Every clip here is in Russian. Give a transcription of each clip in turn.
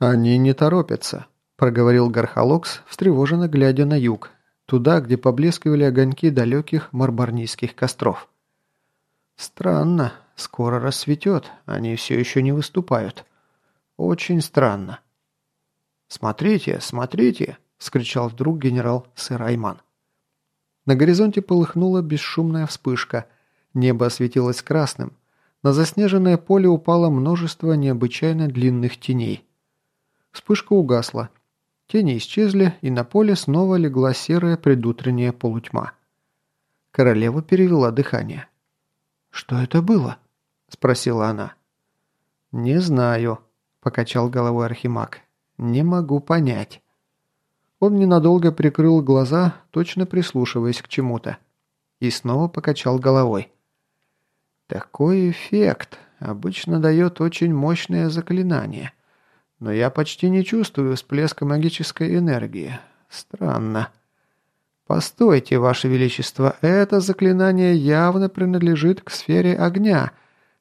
«Они не торопятся», – проговорил Гархалокс, встревоженно глядя на юг, туда, где поблескивали огоньки далеких марбарнийских костров. «Странно. Скоро рассветет. Они все еще не выступают. Очень странно». «Смотрите, смотрите!» – скричал вдруг генерал Сэр Айман. На горизонте полыхнула бесшумная вспышка. Небо осветилось красным. На заснеженное поле упало множество необычайно длинных теней. Вспышка угасла. Тени исчезли, и на поле снова легла серая предутренняя полутьма. Королева перевела дыхание. «Что это было?» – спросила она. «Не знаю», – покачал головой Архимаг. «Не могу понять». Он ненадолго прикрыл глаза, точно прислушиваясь к чему-то. И снова покачал головой. «Такой эффект обычно дает очень мощное заклинание. Но я почти не чувствую всплеска магической энергии. Странно». «Постойте, Ваше Величество, это заклинание явно принадлежит к сфере огня.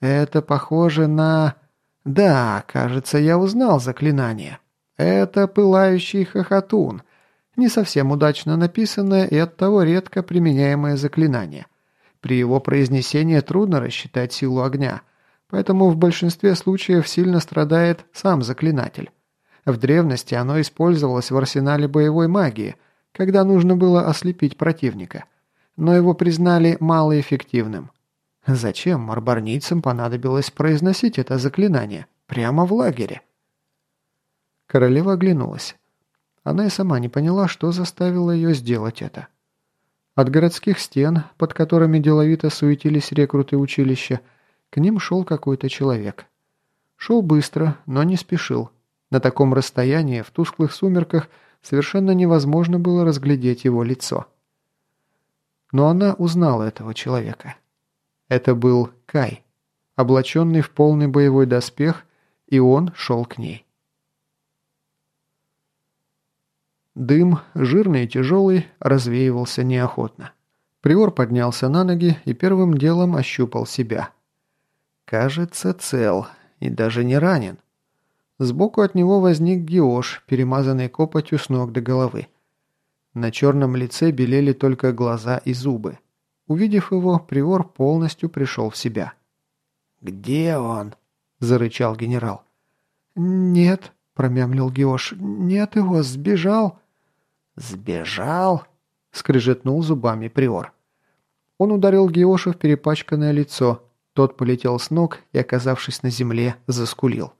Это похоже на...» «Да, кажется, я узнал заклинание». Это пылающий хохотун. Не совсем удачно написанное и оттого редко применяемое заклинание. При его произнесении трудно рассчитать силу огня, поэтому в большинстве случаев сильно страдает сам заклинатель. В древности оно использовалось в арсенале боевой магии, когда нужно было ослепить противника, но его признали малоэффективным. Зачем марбарнийцам понадобилось произносить это заклинание прямо в лагере? Королева оглянулась. Она и сама не поняла, что заставило ее сделать это. От городских стен, под которыми деловито суетились рекруты училища, к ним шел какой-то человек. Шел быстро, но не спешил. На таком расстоянии, в тусклых сумерках, совершенно невозможно было разглядеть его лицо. Но она узнала этого человека. Это был Кай, облаченный в полный боевой доспех, и он шел к ней. Дым, жирный и тяжелый, развеивался неохотно. Приор поднялся на ноги и первым делом ощупал себя. Кажется, цел и даже не ранен. Сбоку от него возник Геош, перемазанный копотью с ног до головы. На черном лице белели только глаза и зубы. Увидев его, Приор полностью пришел в себя. «Где он?» – зарычал генерал. «Нет», – промямлил Геош, – «нет его, сбежал». «Сбежал?» – скрежетнул зубами Приор. Он ударил Геоша в перепачканное лицо. Тот полетел с ног и, оказавшись на земле, заскулил.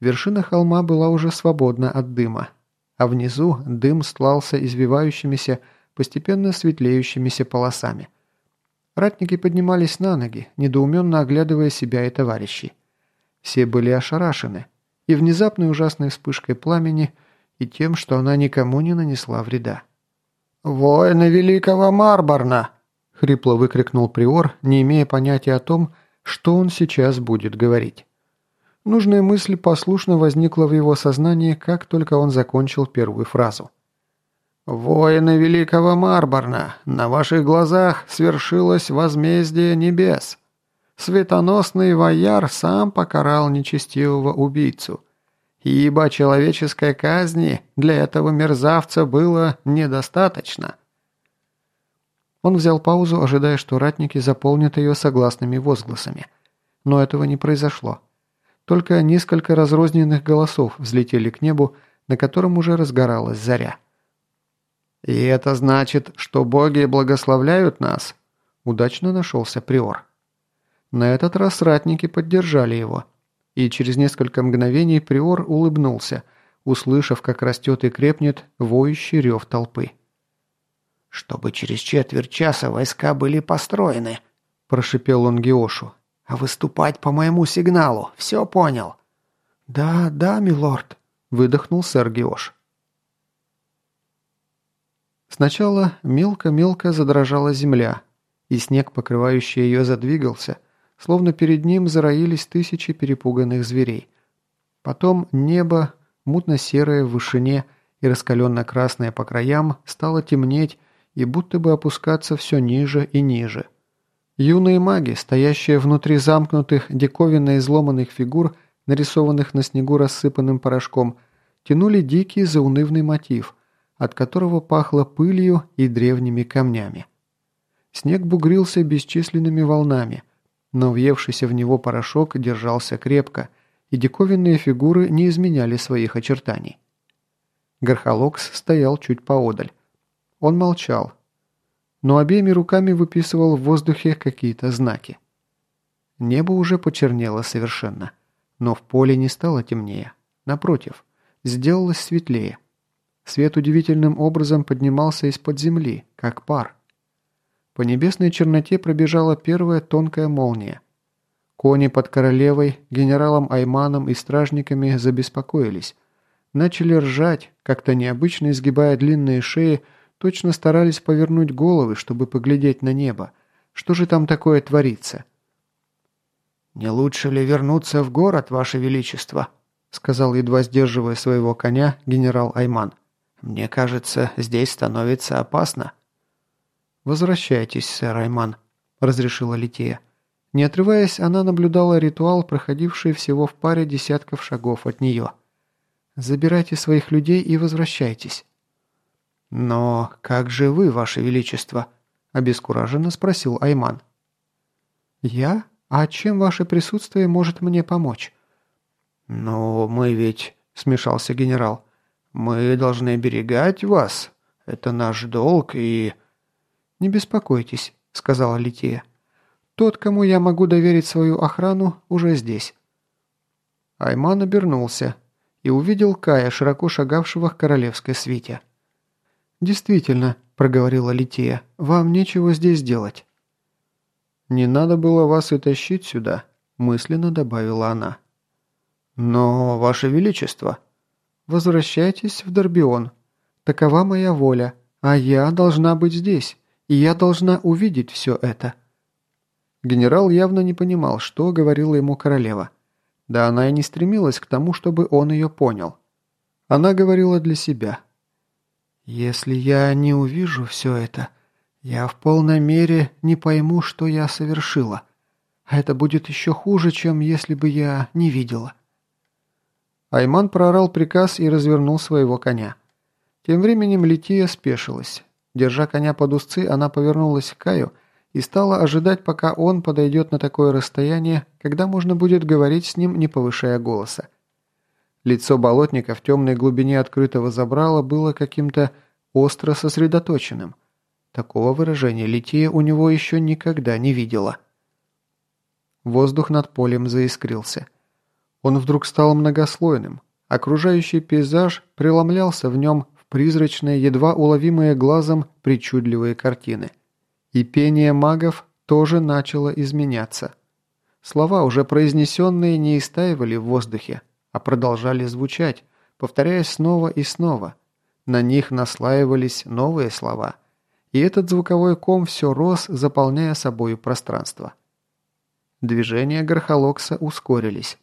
Вершина холма была уже свободна от дыма, а внизу дым стлался извивающимися, постепенно светлеющимися полосами. Ратники поднимались на ноги, недоуменно оглядывая себя и товарищей. Все были ошарашены, и внезапной ужасной вспышкой пламени – и тем, что она никому не нанесла вреда. «Воины великого Марборна!» — хрипло выкрикнул Приор, не имея понятия о том, что он сейчас будет говорить. Нужная мысль послушно возникла в его сознании, как только он закончил первую фразу. «Воины великого Марборна, на ваших глазах свершилось возмездие небес. Светоносный вояр сам покарал нечестивого убийцу» ибо человеческой казни для этого мерзавца было недостаточно. Он взял паузу, ожидая, что ратники заполнят ее согласными возгласами. Но этого не произошло. Только несколько разрозненных голосов взлетели к небу, на котором уже разгоралась заря. «И это значит, что боги благословляют нас?» Удачно нашелся Приор. На этот раз ратники поддержали его – и через несколько мгновений Приор улыбнулся, услышав, как растет и крепнет воющий рев толпы. «Чтобы через четверть часа войска были построены», – прошипел он Геошу. «А выступать по моему сигналу, все понял?» «Да, да, милорд», – выдохнул сэр Геош. Сначала мелко-мелко задрожала земля, и снег, покрывающий ее, задвигался – словно перед ним зароились тысячи перепуганных зверей. Потом небо, мутно-серое в вышине и раскаленно-красное по краям, стало темнеть и будто бы опускаться все ниже и ниже. Юные маги, стоящие внутри замкнутых, диковинно изломанных фигур, нарисованных на снегу рассыпанным порошком, тянули дикий заунывный мотив, от которого пахло пылью и древними камнями. Снег бугрился бесчисленными волнами, но въевшийся в него порошок держался крепко, и диковинные фигуры не изменяли своих очертаний. Гархолокс стоял чуть поодаль. Он молчал, но обеими руками выписывал в воздухе какие-то знаки. Небо уже почернело совершенно, но в поле не стало темнее. Напротив, сделалось светлее. Свет удивительным образом поднимался из-под земли, как пар. По небесной черноте пробежала первая тонкая молния. Кони под королевой, генералом Айманом и стражниками забеспокоились. Начали ржать, как-то необычно изгибая длинные шеи, точно старались повернуть головы, чтобы поглядеть на небо. Что же там такое творится? «Не лучше ли вернуться в город, Ваше Величество?» сказал, едва сдерживая своего коня, генерал Айман. «Мне кажется, здесь становится опасно». «Возвращайтесь, сэр Айман», – разрешила Лития. Не отрываясь, она наблюдала ритуал, проходивший всего в паре десятков шагов от нее. «Забирайте своих людей и возвращайтесь». «Но как же вы, Ваше Величество?» – обескураженно спросил Айман. «Я? А чем ваше присутствие может мне помочь?» «Но мы ведь...» – смешался генерал. «Мы должны оберегать вас. Это наш долг и...» «Не беспокойтесь», – сказала Лития. «Тот, кому я могу доверить свою охрану, уже здесь». Айман обернулся и увидел Кая, широко шагавшего к королевской свите. «Действительно», – проговорила Лития, – «вам нечего здесь делать». «Не надо было вас и тащить сюда», – мысленно добавила она. «Но, Ваше Величество...» «Возвращайтесь в Дорбион. Такова моя воля, а я должна быть здесь, и я должна увидеть все это». Генерал явно не понимал, что говорила ему королева. Да она и не стремилась к тому, чтобы он ее понял. Она говорила для себя – если я не увижу все это, я в полной мере не пойму, что я совершила. А это будет еще хуже, чем если бы я не видела. Айман проорал приказ и развернул своего коня. Тем временем Лития спешилась. Держа коня под узцы, она повернулась к Каю и стала ожидать, пока он подойдет на такое расстояние, когда можно будет говорить с ним, не повышая голоса. Лицо болотника в темной глубине открытого забрала было каким-то остро сосредоточенным. Такого выражения Лития у него еще никогда не видела. Воздух над полем заискрился. Он вдруг стал многослойным. Окружающий пейзаж преломлялся в нем в призрачные, едва уловимые глазом причудливые картины. И пение магов тоже начало изменяться. Слова, уже произнесенные, не истаивали в воздухе, а продолжали звучать, повторяясь снова и снова. На них наслаивались новые слова. И этот звуковой ком все рос, заполняя собою пространство. Движения Гархолокса ускорились.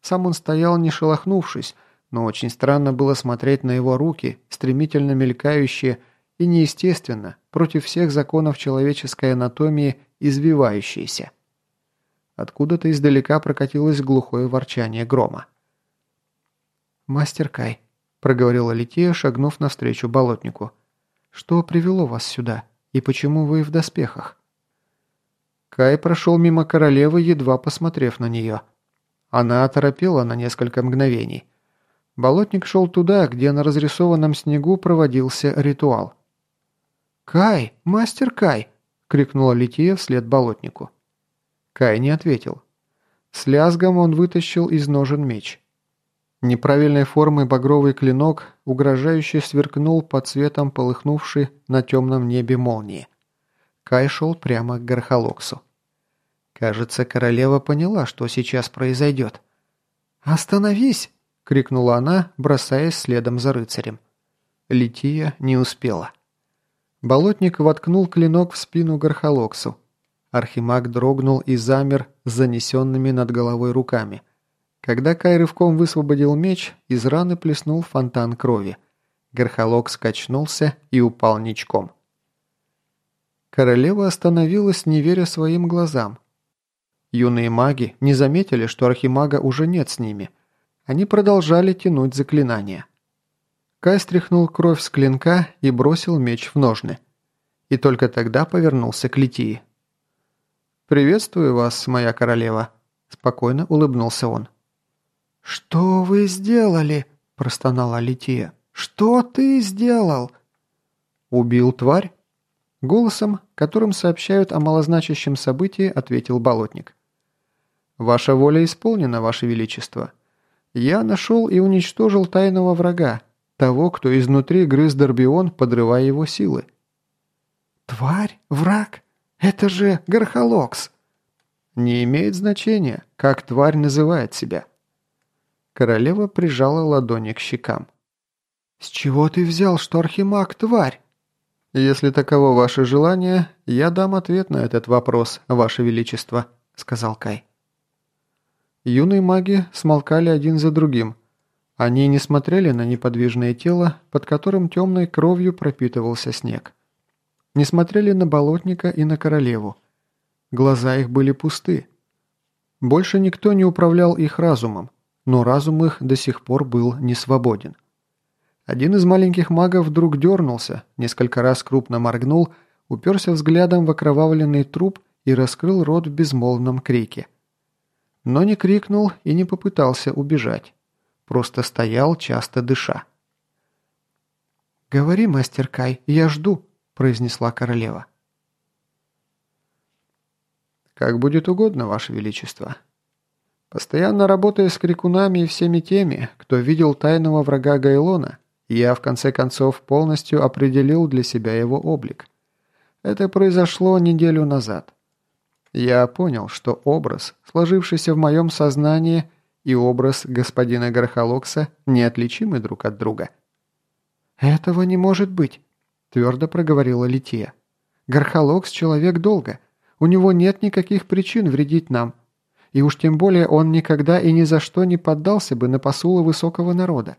Сам он стоял не шелохнувшись, но очень странно было смотреть на его руки, стремительно мелькающие и неестественно, против всех законов человеческой анатомии, извивающиеся. Откуда-то издалека прокатилось глухое ворчание грома. «Мастер Кай», – проговорила Лития, шагнув навстречу болотнику. «Что привело вас сюда? И почему вы в доспехах?» Кай прошел мимо королевы, едва посмотрев на нее. Она оторопела на несколько мгновений. Болотник шел туда, где на разрисованном снегу проводился ритуал. «Кай! Мастер Кай!» – крикнула Лития вслед болотнику. Кай не ответил. С лязгом он вытащил из ножен меч. Неправильной формы багровый клинок угрожающе сверкнул под цветом полыхнувшей на темном небе молнии. Кай шел прямо к Гархолоксу. Кажется, королева поняла, что сейчас произойдет. «Остановись!» — крикнула она, бросаясь следом за рыцарем. Лития не успела. Болотник воткнул клинок в спину Гархолоксу. Архимаг дрогнул и замер с занесенными над головой руками — когда Кай рывком высвободил меч, из раны плеснул фонтан крови. Горхолог скачнулся и упал ничком. Королева остановилась, не веря своим глазам. Юные маги не заметили, что архимага уже нет с ними. Они продолжали тянуть заклинания. Кай стряхнул кровь с клинка и бросил меч в ножны. И только тогда повернулся к Литии. «Приветствую вас, моя королева», – спокойно улыбнулся он. «Что вы сделали?» – простонала Лития. «Что ты сделал?» «Убил тварь?» Голосом, которым сообщают о малозначащем событии, ответил болотник. «Ваша воля исполнена, Ваше Величество. Я нашел и уничтожил тайного врага, того, кто изнутри грыз Дорбион, подрывая его силы». «Тварь? Враг? Это же Гархалокс!» «Не имеет значения, как тварь называет себя». Королева прижала ладони к щекам. «С чего ты взял, что Архимаг – тварь?» «Если таково ваше желание, я дам ответ на этот вопрос, ваше величество», – сказал Кай. Юные маги смолкали один за другим. Они не смотрели на неподвижное тело, под которым темной кровью пропитывался снег. Не смотрели на болотника и на королеву. Глаза их были пусты. Больше никто не управлял их разумом, но разум их до сих пор был не свободен. Один из маленьких магов вдруг дернулся, несколько раз крупно моргнул, уперся взглядом в окровавленный труп и раскрыл рот в безмолвном крике. Но не крикнул и не попытался убежать. Просто стоял, часто дыша. «Говори, мастер Кай, я жду», – произнесла королева. «Как будет угодно, Ваше Величество», Постоянно работая с крикунами и всеми теми, кто видел тайного врага Гайлона, я, в конце концов, полностью определил для себя его облик. Это произошло неделю назад. Я понял, что образ, сложившийся в моем сознании, и образ господина Гархолокса неотличимы друг от друга. «Этого не может быть», – твердо проговорила Лития. «Гархолокс – человек долго. У него нет никаких причин вредить нам. И уж тем более он никогда и ни за что не поддался бы на посулы высокого народа.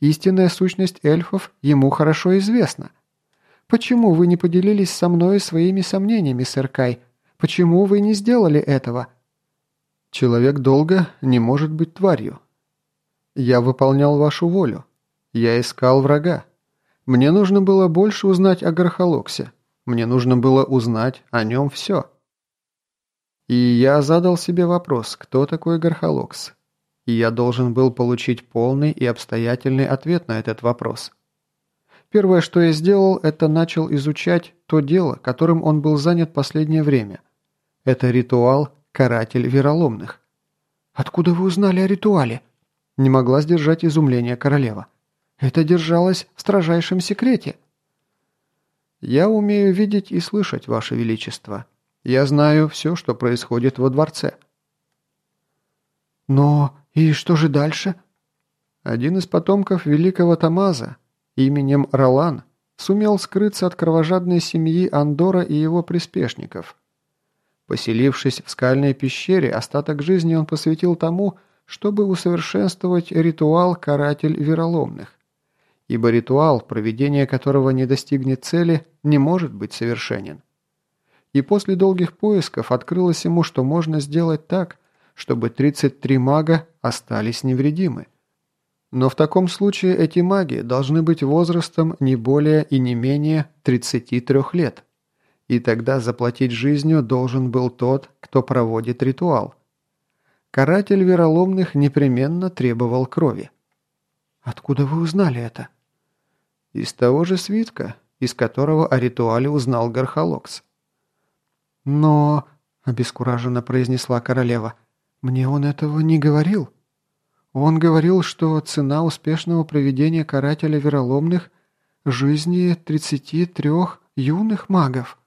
Истинная сущность эльфов ему хорошо известна. Почему вы не поделились со мной своими сомнениями, сэр Кай? Почему вы не сделали этого?» «Человек долго не может быть тварью. Я выполнял вашу волю. Я искал врага. Мне нужно было больше узнать о Гархолоксе. Мне нужно было узнать о нем все». И я задал себе вопрос, кто такой Гархолокс? и я должен был получить полный и обстоятельный ответ на этот вопрос. Первое, что я сделал, это начал изучать то дело, которым он был занят последнее время. Это ритуал «Каратель вероломных». «Откуда вы узнали о ритуале?» Не могла сдержать изумление королева. «Это держалось в строжайшем секрете». «Я умею видеть и слышать, Ваше Величество. Я знаю все, что происходит во дворце». «Но «И что же дальше?» Один из потомков великого Тамаза, именем Ролан, сумел скрыться от кровожадной семьи Андора и его приспешников. Поселившись в скальной пещере, остаток жизни он посвятил тому, чтобы усовершенствовать ритуал «Каратель вероломных». Ибо ритуал, проведение которого не достигнет цели, не может быть совершенен. И после долгих поисков открылось ему, что можно сделать так, чтобы 33 мага остались невредимы. Но в таком случае эти маги должны быть возрастом не более и не менее 33 лет. И тогда заплатить жизнью должен был тот, кто проводит ритуал. Каратель вероломных непременно требовал крови. «Откуда вы узнали это?» «Из того же свитка, из которого о ритуале узнал Гархалокс». «Но...» – обескураженно произнесла королева – «Мне он этого не говорил. Он говорил, что цена успешного проведения карателя вероломных – жизни 33 юных магов».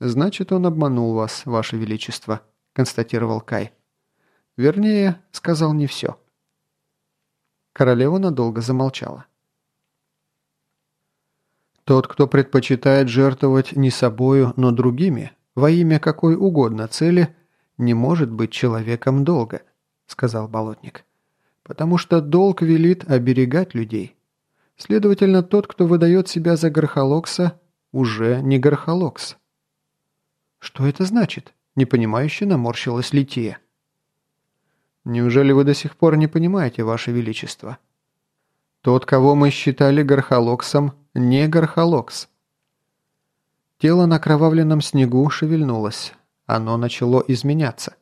«Значит, он обманул вас, ваше величество», – констатировал Кай. «Вернее, сказал не все». Королева надолго замолчала. Тот, кто предпочитает жертвовать не собою, но другими, во имя какой угодно цели, не может быть человеком долга», — сказал Болотник. «Потому что долг велит оберегать людей. Следовательно, тот, кто выдает себя за Гархолокса, уже не Гархолокс». «Что это значит?» – Непонимающе наморщилась Лития. «Неужели вы до сих пор не понимаете, Ваше Величество? Тот, кого мы считали Гархалоксом, не Гархалокс». Тело на кровавленном снегу шевельнулось. Оно начало изменяться.